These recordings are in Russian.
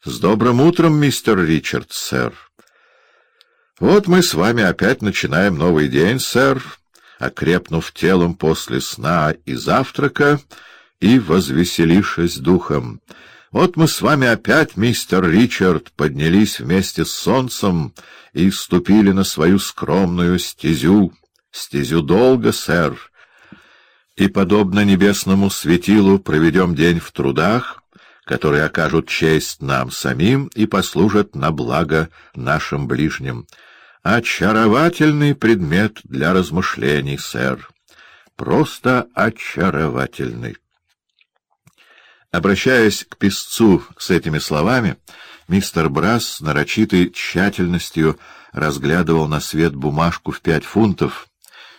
— С добрым утром, мистер Ричард, сэр. — Вот мы с вами опять начинаем новый день, сэр, окрепнув телом после сна и завтрака и возвеселившись духом. Вот мы с вами опять, мистер Ричард, поднялись вместе с солнцем и ступили на свою скромную стезю. Стезю долго, сэр, и, подобно небесному светилу, проведем день в трудах, которые окажут честь нам самим и послужат на благо нашим ближним. Очаровательный предмет для размышлений, сэр. Просто очаровательный. Обращаясь к писцу с этими словами, мистер Брас с нарочитой тщательностью разглядывал на свет бумажку в пять фунтов,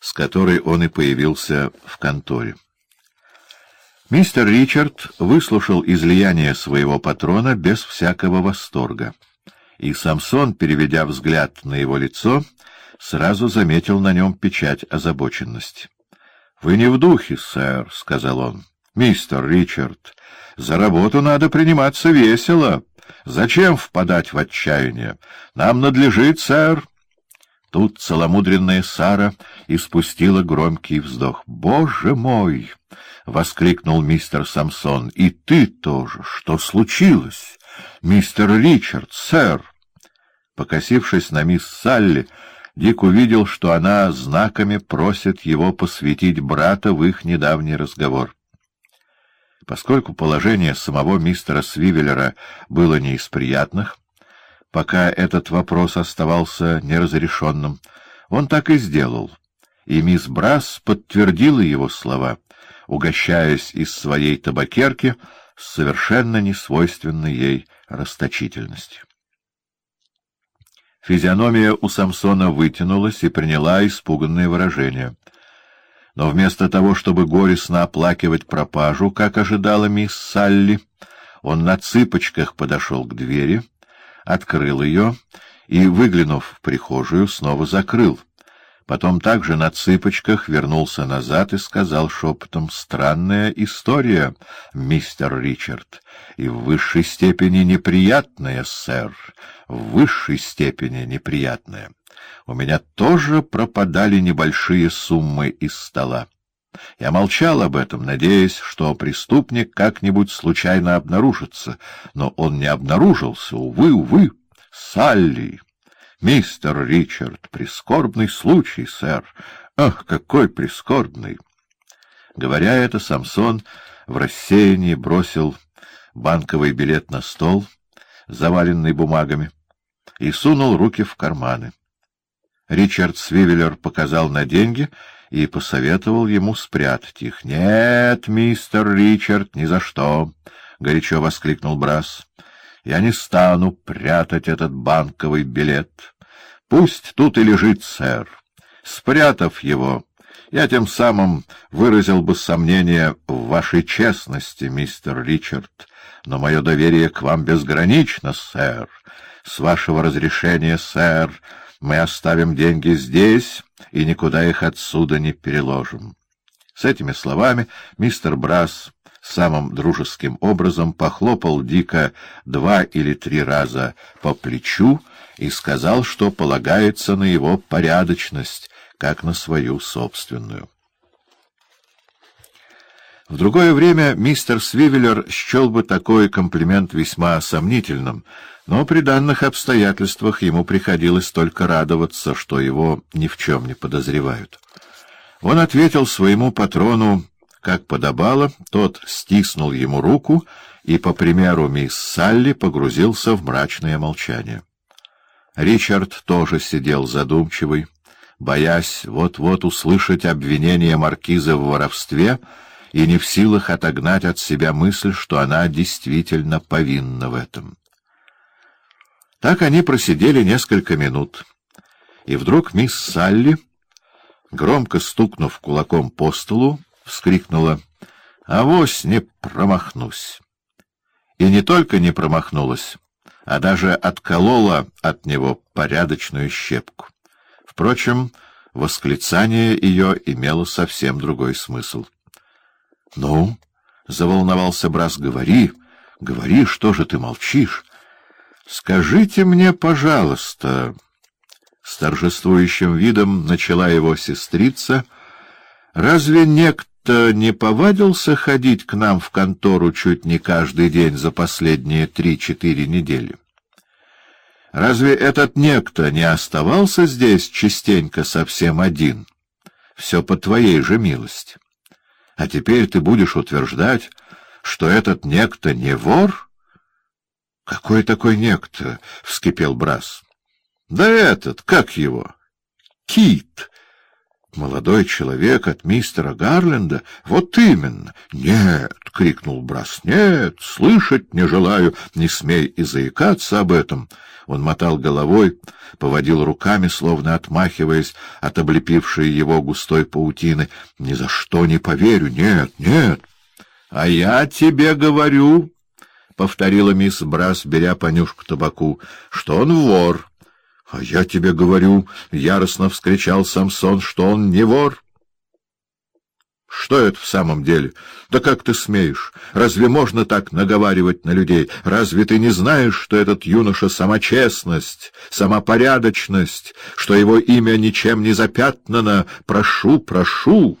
с которой он и появился в конторе. Мистер Ричард выслушал излияние своего патрона без всякого восторга, и Самсон, переведя взгляд на его лицо, сразу заметил на нем печать озабоченности. — Вы не в духе, сэр, — сказал он. — Мистер Ричард, за работу надо приниматься весело. Зачем впадать в отчаяние? Нам надлежит, сэр. Тут целомудренная Сара испустила громкий вздох. — Боже мой! — воскликнул мистер Самсон. — И ты тоже. Что случилось? — Мистер Ричард, сэр. Покосившись на мисс Салли, Дик увидел, что она знаками просит его посвятить брата в их недавний разговор. Поскольку положение самого мистера Свивеллера было не из приятных, пока этот вопрос оставался неразрешенным, он так и сделал, и мисс Брас подтвердила его слова — угощаясь из своей табакерки с совершенно несвойственной ей расточительностью. Физиономия у Самсона вытянулась и приняла испуганное выражение. Но вместо того, чтобы горестно оплакивать пропажу, как ожидала мисс Салли, он на цыпочках подошел к двери, открыл ее и, выглянув в прихожую, снова закрыл — Потом также на цыпочках вернулся назад и сказал шепотом «Странная история, мистер Ричард, и в высшей степени неприятная, сэр, в высшей степени неприятная. У меня тоже пропадали небольшие суммы из стола. Я молчал об этом, надеясь, что преступник как-нибудь случайно обнаружится, но он не обнаружился, увы, увы, Салли». Мистер Ричард, прискорбный случай, сэр. Ах, какой прискорбный! Говоря это, Самсон в рассеянии бросил банковый билет на стол, заваленный бумагами, и сунул руки в карманы. Ричард Свивеллер показал на деньги и посоветовал ему спрятать их. — Нет, мистер Ричард, ни за что! — горячо воскликнул Брас. Я не стану прятать этот банковый билет. Пусть тут и лежит, сэр. Спрятав его, я тем самым выразил бы сомнение в вашей честности, мистер Ричард, но мое доверие к вам безгранично, сэр. С вашего разрешения, сэр, мы оставим деньги здесь и никуда их отсюда не переложим. С этими словами мистер Брас самым дружеским образом похлопал Дика два или три раза по плечу и сказал, что полагается на его порядочность, как на свою собственную. В другое время мистер Свивеллер счел бы такой комплимент весьма сомнительным, но при данных обстоятельствах ему приходилось только радоваться, что его ни в чем не подозревают. Он ответил своему патрону как подобало, тот стиснул ему руку и, по примеру мисс Салли, погрузился в мрачное молчание. Ричард тоже сидел задумчивый, боясь вот-вот услышать обвинение маркиза в воровстве и не в силах отогнать от себя мысль, что она действительно повинна в этом. Так они просидели несколько минут, и вдруг мисс Салли, громко стукнув кулаком по столу, вскрикнула. «Авось не промахнусь!» И не только не промахнулась, а даже отколола от него порядочную щепку. Впрочем, восклицание ее имело совсем другой смысл. — Ну, — заволновался Брас, — говори, говори, что же ты молчишь? — Скажите мне, пожалуйста, — с торжествующим видом начала его сестрица, — разве некто не повадился ходить к нам в контору чуть не каждый день за последние три-четыре недели? Разве этот некто не оставался здесь частенько совсем один? Все по твоей же милости. А теперь ты будешь утверждать, что этот некто не вор — какой такой некто? — вскипел Брас. — Да этот, как его? — Кит. Молодой человек от мистера Гарленда? Вот именно. — Нет, — крикнул Брас, — нет, слышать не желаю, не смей и заикаться об этом. Он мотал головой, поводил руками, словно отмахиваясь от облепившей его густой паутины. — Ни за что не поверю, нет, нет. — А я тебе говорю... — повторила мисс Брас, беря понюшку табаку, — что он вор. — А я тебе говорю, — яростно вскричал Самсон, — что он не вор. — Что это в самом деле? Да как ты смеешь? Разве можно так наговаривать на людей? Разве ты не знаешь, что этот юноша — сама честность, сама порядочность, что его имя ничем не запятнано? Прошу, прошу!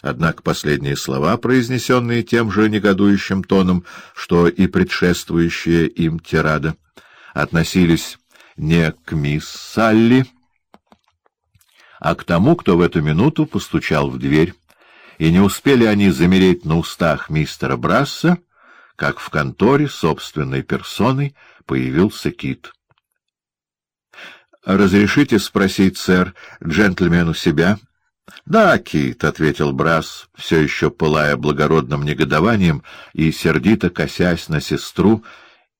Однако последние слова, произнесенные тем же негодующим тоном, что и предшествующая им тирада, относились не к мисс Салли, а к тому, кто в эту минуту постучал в дверь, и не успели они замереть на устах мистера Брасса, как в конторе собственной персоной появился Кит. — Разрешите спросить, сэр, джентльмену себя? — Да, Кит, — ответил Брас, все еще пылая благородным негодованием и сердито косясь на сестру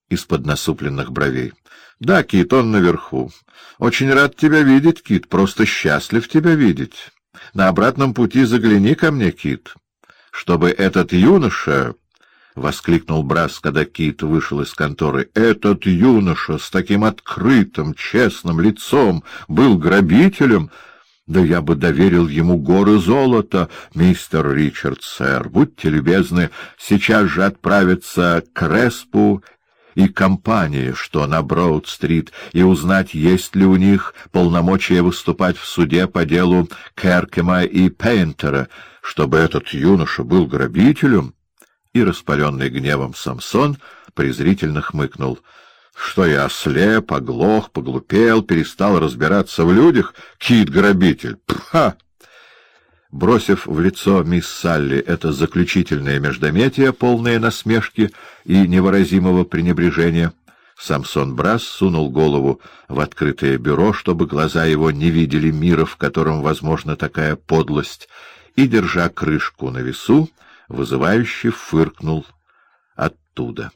из-под насупленных бровей. — Да, Кит, он наверху. Очень рад тебя видеть, Кит, просто счастлив тебя видеть. На обратном пути загляни ко мне, Кит, чтобы этот юноша... — воскликнул Брас, когда Кит вышел из конторы. — Этот юноша с таким открытым, честным лицом был грабителем... Да я бы доверил ему горы золота, мистер Ричард, сэр. Будьте любезны, сейчас же отправиться к Респу и компании, что на Броуд-стрит, и узнать, есть ли у них полномочия выступать в суде по делу Керкема и Пейнтера, чтобы этот юноша был грабителем. И, распаленный гневом Самсон, презрительно хмыкнул — что я ослеп, оглох, поглупел, перестал разбираться в людях? Кит-грабитель! Пха! Бросив в лицо мисс Салли это заключительное междометие, полное насмешки и невыразимого пренебрежения, Самсон Брас сунул голову в открытое бюро, чтобы глаза его не видели мира, в котором возможна такая подлость, и, держа крышку на весу, вызывающе фыркнул оттуда.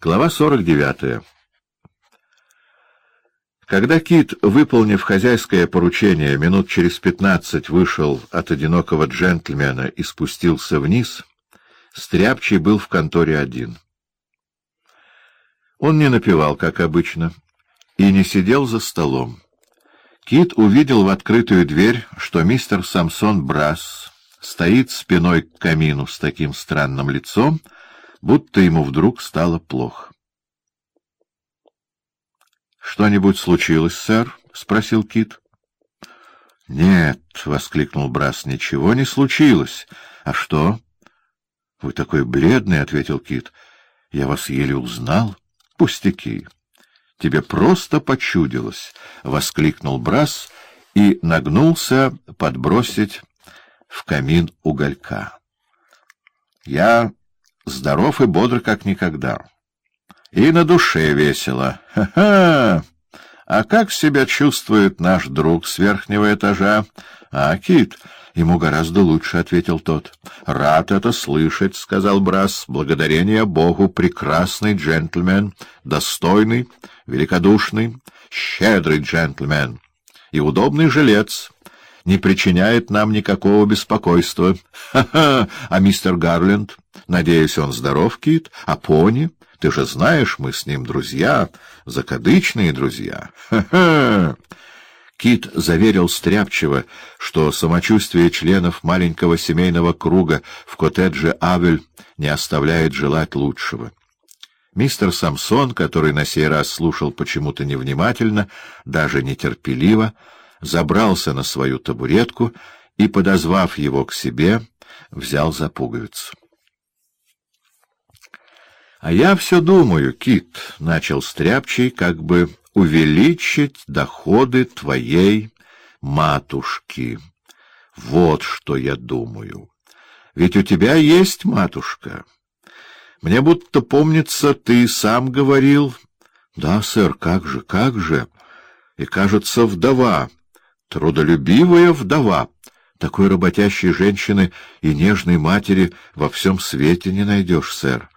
Глава 49. Когда Кит, выполнив хозяйское поручение, минут через пятнадцать вышел от одинокого джентльмена и спустился вниз, Стряпчий был в конторе один. Он не напевал, как обычно, и не сидел за столом. Кит увидел в открытую дверь, что мистер Самсон Брас стоит спиной к камину с таким странным лицом, будто ему вдруг стало плохо. — Что-нибудь случилось, сэр? — спросил Кит. — Нет, — воскликнул Брас, — ничего не случилось. — А что? — Вы такой бледный, — ответил Кит. — Я вас еле узнал. — Пустяки. — Тебе просто почудилось, — воскликнул Брас и нагнулся подбросить в камин уголька. — Я здоров и бодр, как никогда. И на душе весело. Ха-ха! А как себя чувствует наш друг с верхнего этажа? А, Кит, ему гораздо лучше, — ответил тот. — Рад это слышать, — сказал Брас. — Благодарение Богу, прекрасный джентльмен, достойный, великодушный, щедрый джентльмен и удобный жилец не причиняет нам никакого беспокойства. Ха-ха! А мистер Гарленд? Надеюсь, он здоров, Кит? А пони? Ты же знаешь, мы с ним друзья, закадычные друзья. Кит заверил Стряпчева, что самочувствие членов маленького семейного круга в коттедже Авель не оставляет желать лучшего. Мистер Самсон, который на сей раз слушал почему-то невнимательно, даже нетерпеливо, забрался на свою табуретку и, подозвав его к себе, взял за пуговицу. — А я все думаю, Кит, — начал Стряпчий, как бы увеличить доходы твоей матушки. Вот что я думаю. Ведь у тебя есть матушка. Мне будто помнится, ты сам говорил... Да, сэр, как же, как же. И, кажется, вдова, трудолюбивая вдова. Такой работящей женщины и нежной матери во всем свете не найдешь, сэр.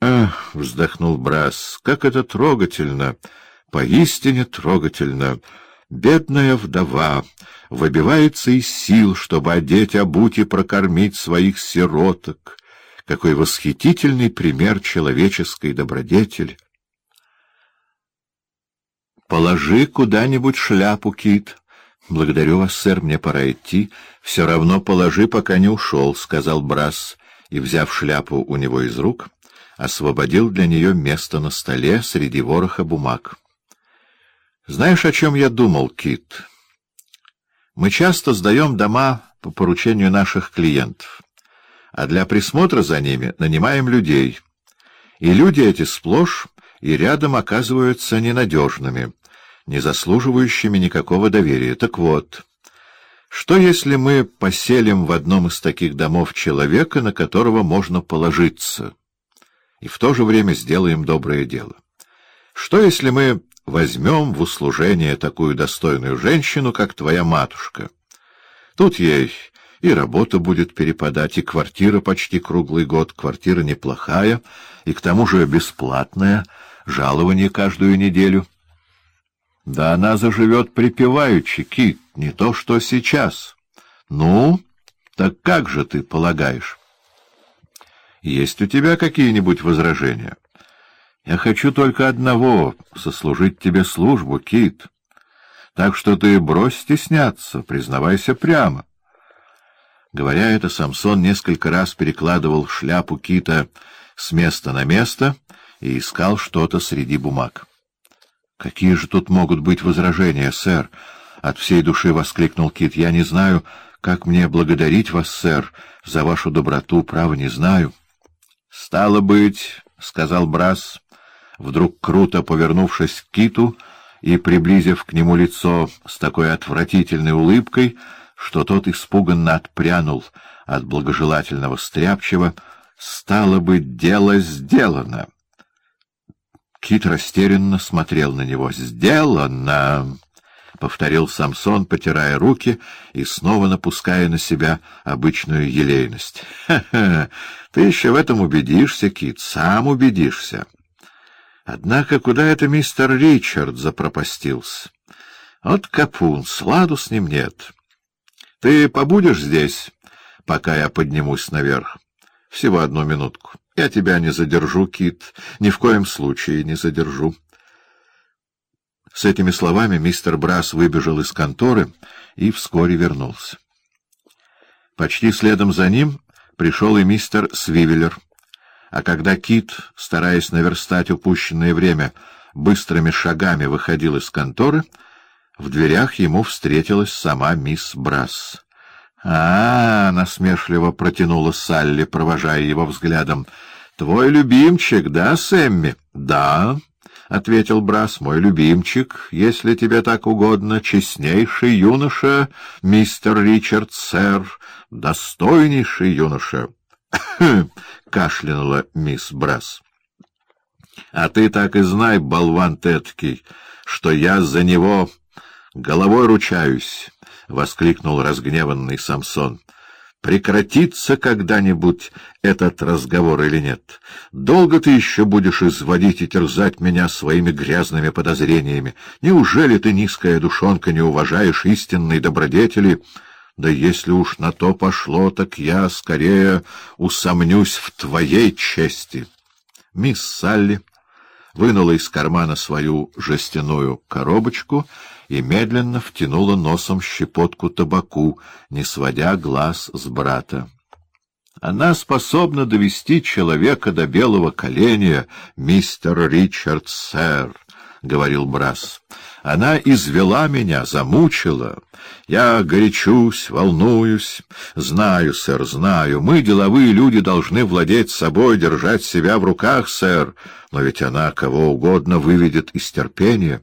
Эх, вздохнул Брас, как это трогательно! Поистине трогательно. Бедная вдова выбивается из сил, чтобы одеть, обуть и прокормить своих сироток. Какой восхитительный пример человеческой добродетели! Положи куда-нибудь шляпу, Кит. Благодарю вас, сэр, мне пора идти. Все равно положи, пока не ушел, — сказал Брас, и, взяв шляпу у него из рук, освободил для нее место на столе среди вороха бумаг. Знаешь, о чем я думал, Кит? Мы часто сдаем дома по поручению наших клиентов, а для присмотра за ними нанимаем людей. И люди эти сплошь и рядом оказываются ненадежными, не заслуживающими никакого доверия. Так вот, что если мы поселим в одном из таких домов человека, на которого можно положиться, и в то же время сделаем доброе дело? Что если мы возьмем в услужение такую достойную женщину, как твоя матушка. Тут ей и работа будет перепадать, и квартира почти круглый год, квартира неплохая, и к тому же бесплатная, жалование каждую неделю. Да она заживет припеваючи, Кит, не то что сейчас. Ну, так как же ты полагаешь? Есть у тебя какие-нибудь возражения? — я хочу только одного — сослужить тебе службу, Кит. Так что ты брось стесняться, признавайся прямо. Говоря это, Самсон несколько раз перекладывал шляпу Кита с места на место и искал что-то среди бумаг. — Какие же тут могут быть возражения, сэр? — от всей души воскликнул Кит. — Я не знаю, как мне благодарить вас, сэр, за вашу доброту, право не знаю. — Стало быть, — сказал Брас, вдруг круто повернувшись к киту и приблизив к нему лицо с такой отвратительной улыбкой, что тот испуганно отпрянул от благожелательного стряпчего, стало быть, дело сделано. Кит растерянно смотрел на него. «Сделано!» — повторил Самсон, потирая руки и снова напуская на себя обычную елейность. «Ха-ха! Ты еще в этом убедишься, Кит, сам убедишься!» Однако куда это мистер Ричард запропастился? Вот капун, сладу с ним нет. Ты побудешь здесь, пока я поднимусь наверх? Всего одну минутку. Я тебя не задержу, Кит, ни в коем случае не задержу. С этими словами мистер Брас выбежал из конторы и вскоре вернулся. Почти следом за ним пришел и мистер Свивеллер — а когда Кит, стараясь наверстать упущенное время, быстрыми шагами выходил из конторы, в дверях ему встретилась сама мисс Брас. «А, — насмешливо протянула Салли, провожая его взглядом, — твой любимчик, да, Сэмми? — Да, — ответил Брас, — мой любимчик, если тебе так угодно, честнейший юноша, мистер Ричард, сэр, достойнейший юноша. — кашлянула мисс Брас. — А ты так и знай, болван ты что я за него головой ручаюсь, — воскликнул разгневанный Самсон. — Прекратится когда-нибудь этот разговор или нет? Долго ты еще будешь изводить и терзать меня своими грязными подозрениями? Неужели ты, низкая душонка, не уважаешь истинной добродетели? — да если уж на то пошло, так я скорее усомнюсь в твоей чести. Мисс Салли вынула из кармана свою жестяную коробочку и медленно втянула носом щепотку табаку, не сводя глаз с брата. Она способна довести человека до белого коленя, мистер Ричард, сэр, — говорил Брас. Она извела меня, замучила. Я горячусь, волнуюсь. Знаю, сэр, знаю. Мы, деловые люди, должны владеть собой, держать себя в руках, сэр. Но ведь она кого угодно выведет из терпения.